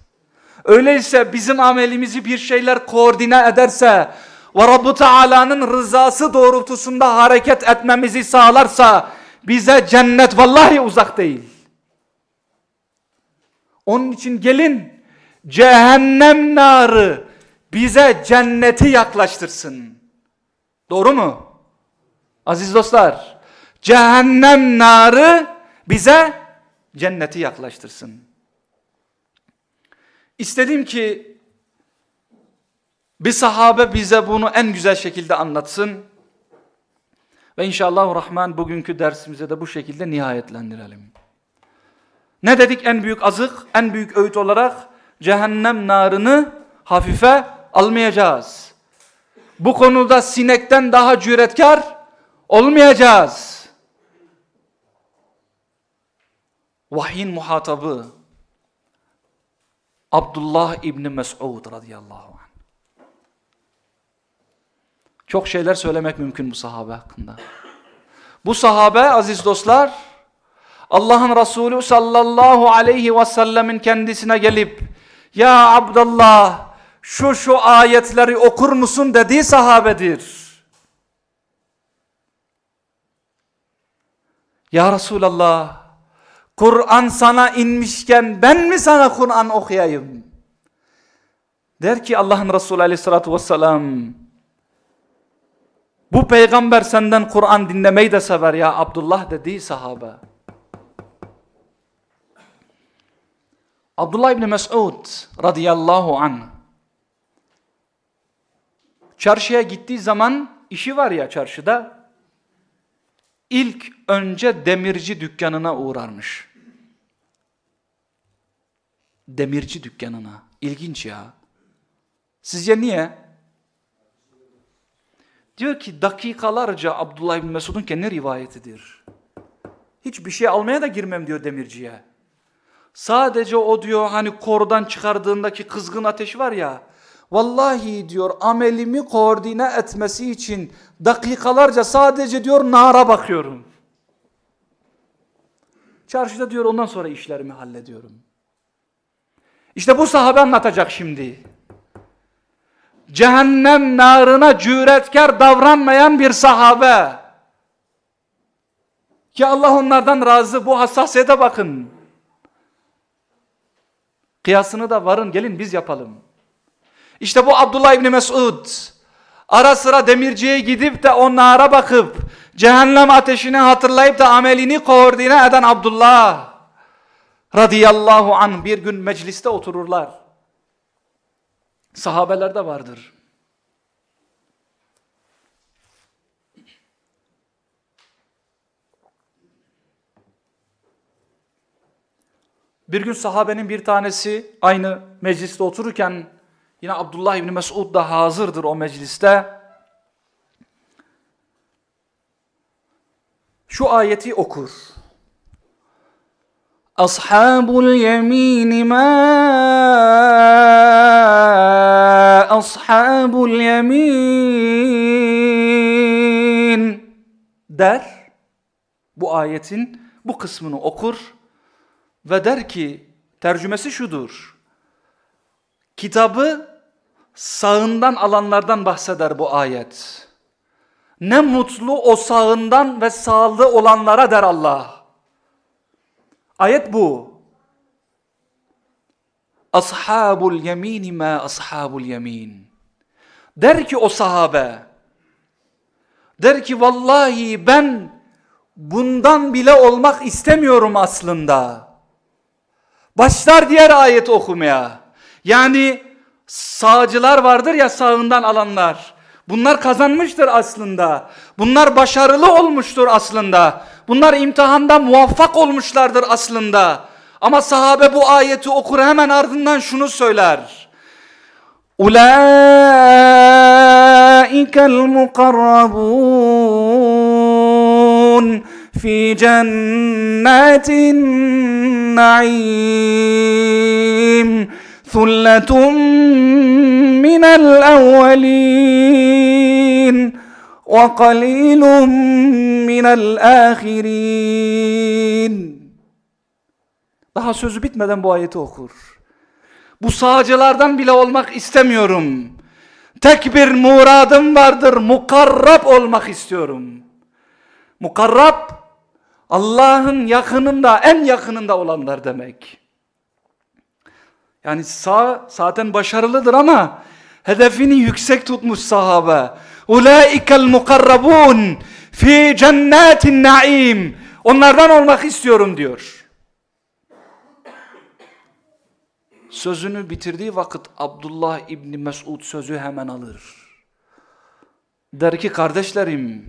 Öyleyse bizim amelimizi bir şeyler koordine ederse ve Rabbu Teala'nın rızası doğrultusunda hareket etmemizi sağlarsa bize cennet vallahi uzak değil. Onun için gelin cehennem narı bize cenneti yaklaştırsın. Doğru mu? Aziz dostlar, cehennem narı bize cenneti yaklaştırsın. İstedim ki bir sahabe bize bunu en güzel şekilde anlatsın. Ve inşallah Rahman bugünkü dersimize de bu şekilde nihayetlendirelim. Ne dedik en büyük azık, en büyük öğüt olarak? Cehennem narını hafife almayacağız. Bu konuda sinekten daha cüretkar olmayacağız. Vahyin muhatabı Abdullah İbni Mes'ud radıyallahu anh. Çok şeyler söylemek mümkün bu sahabe hakkında. Bu sahabe aziz dostlar Allah'ın Resulü sallallahu aleyhi ve sellemin kendisine gelip ya Abdullah şu şu ayetleri okur musun dediği sahabedir. Ya Resulallah Kur'an sana inmişken ben mi sana Kur'an okuyayım? Der ki Allah'ın Resulü aleyhissalatü vesselam bu peygamber senden Kur'an dinlemeyi de sever ya Abdullah dediği sahabe. Abdullah İbni Mes'ud radıyallahu anh çarşıya gittiği zaman işi var ya çarşıda ilk önce demirci dükkanına uğrarmış. Demirci dükkanına. İlginç ya. Sizce niye? Diyor ki dakikalarca Abdullah bin Mesud'un kendi rivayetidir. Hiçbir şey almaya da girmem diyor demirciye. Sadece o diyor hani korudan çıkardığındaki kızgın ateş var ya. Vallahi diyor amelimi koordine etmesi için dakikalarca sadece diyor nara bakıyorum. Çarşıda diyor ondan sonra işlerimi hallediyorum. İşte bu sahabe anlatacak şimdi. Cehennem narına cüretkar davranmayan bir sahabe. Ki Allah onlardan razı bu hassasiyete bakın. Kıyasını da varın gelin biz yapalım. İşte bu Abdullah İbni Mesud. Ara sıra demirciye gidip de o nara bakıp cehennem ateşini hatırlayıp da amelini koordine eden Abdullah radıyallahu anh bir gün mecliste otururlar. Sahabelerde vardır. Bir gün sahabenin bir tanesi aynı mecliste otururken yine Abdullah İbni Mesud da hazırdır o mecliste. Şu ayeti okur. Ashabul yemin ma ashabul yemin der. Bu ayetin bu kısmını okur ve der ki tercümesi şudur. Kitabı sağından alanlardan bahseder bu ayet. Ne mutlu o sağından ve sağlı olanlara der Allah. Ayet bu. Ashabul yemin ma ashabul yemin. Der ki o sahabe. Der ki vallahi ben bundan bile olmak istemiyorum aslında. Başlar diğer ayet okumaya. Yani sağcılar vardır ya sağından alanlar. Bunlar kazanmıştır aslında. Bunlar başarılı olmuştur aslında. Bunlar imtihanda muvaffak olmuşlardır aslında. Ama sahabe bu ayeti okur hemen ardından şunu söyler. Ula'ikel mukarrabun fi cennetin na'im. Thulletun minel evvelin. وقليل من الآخرين Daha sözü bitmeden bu ayeti okur. Bu sağcılardan bile olmak istemiyorum. Tek bir muradım vardır. Mukarrab olmak istiyorum. Mukarrab Allah'ın yakınında, en yakınında olanlar demek. Yani sağ zaten başarılıdır ama hedefini yüksek tutmuş sahabe. Ulaikel mukarrabun fi cennetin naim. Onlardan olmak istiyorum diyor. Sözünü bitirdiği vakit Abdullah İbni Mesud sözü hemen alır. Der ki kardeşlerim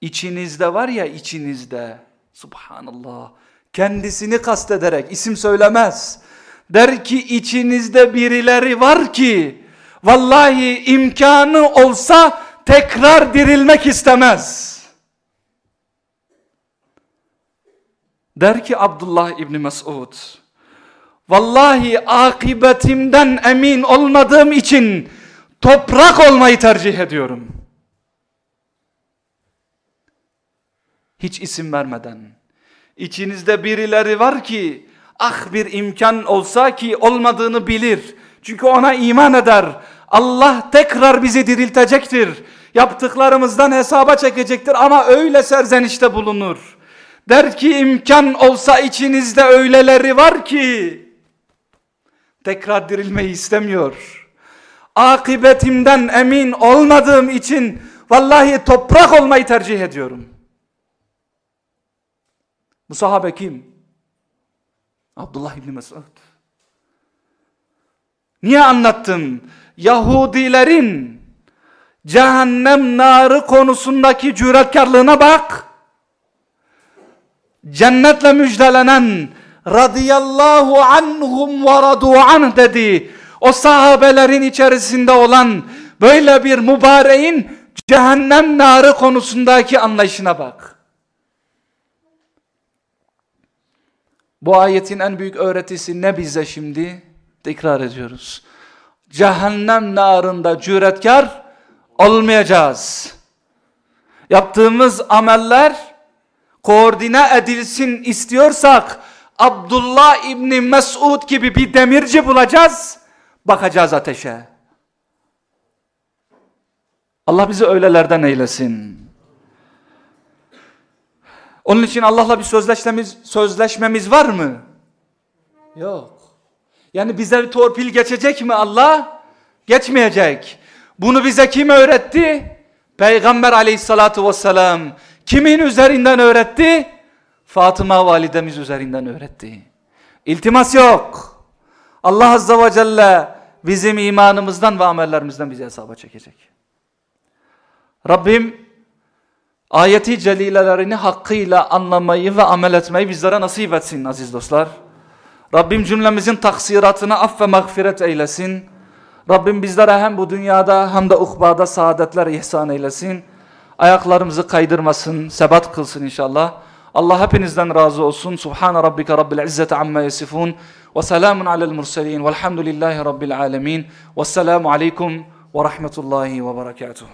içinizde var ya içinizde subhanallah kendisini kastederek isim söylemez. Der ki içinizde birileri var ki vallahi imkanı olsa tekrar dirilmek istemez. Der ki Abdullah İbni Mesud Vallahi akıbetimden emin olmadığım için toprak olmayı tercih ediyorum. Hiç isim vermeden. İçinizde birileri var ki ah bir imkan olsa ki olmadığını bilir. Çünkü ona iman eder. Allah tekrar bizi diriltecektir. Yaptıklarımızdan hesaba çekecektir ama öyle serzenişte bulunur. Der ki imkan olsa içinizde öyleleri var ki tekrar dirilmeyi istemiyor. Akıbetimden emin olmadığım için vallahi toprak olmayı tercih ediyorum. Bu sahabe kim? Abdullah İbni Mesud. Niye anlattım? Yahudilerin cehennem narı konusundaki cüretkarlığına bak. Cennetle müjdelenen radıyallahu anhum ve radu anh dedi. O sahabelerin içerisinde olan böyle bir mübareğin cehennem narı konusundaki anlayışına bak. Bu ayetin en büyük öğretisi ne bize şimdi? Tekrar ediyoruz. Cehennem narında cüretkar olmayacağız. Yaptığımız ameller koordine edilsin istiyorsak Abdullah İbni Mesud gibi bir demirci bulacağız. Bakacağız ateşe. Allah bizi öylelerden eylesin. Onun için Allah'la bir sözleşmemiz, sözleşmemiz var mı? Yok. Yani bize bir torpil geçecek mi Allah? Geçmeyecek. Bunu bize kim öğretti? Peygamber aleyhissalatu vesselam. Kimin üzerinden öğretti? Fatıma validemiz üzerinden öğretti. İltimas yok. Allah azze ve celle bizim imanımızdan ve amellerimizden bizi hesaba çekecek. Rabbim ayeti celilelerini hakkıyla anlamayı ve amel etmeyi bizlere nasip etsin aziz dostlar. Rabbim cümlemizin taksiratını aff ve mağfiret eylesin. Rabbim bizlere hem bu dünyada hem de ukbada saadetler ihsan eylesin. Ayaklarımızı kaydırmasın, sebat kılsın inşallah. Allah hepinizden razı olsun. Subhan rabbike rabbil izzeti amma yasifun ve selamun alel murselin velhamdülillahi rabbil alamin. Vesselamu aleyküm ve rahmetullahi ve berekatuhu.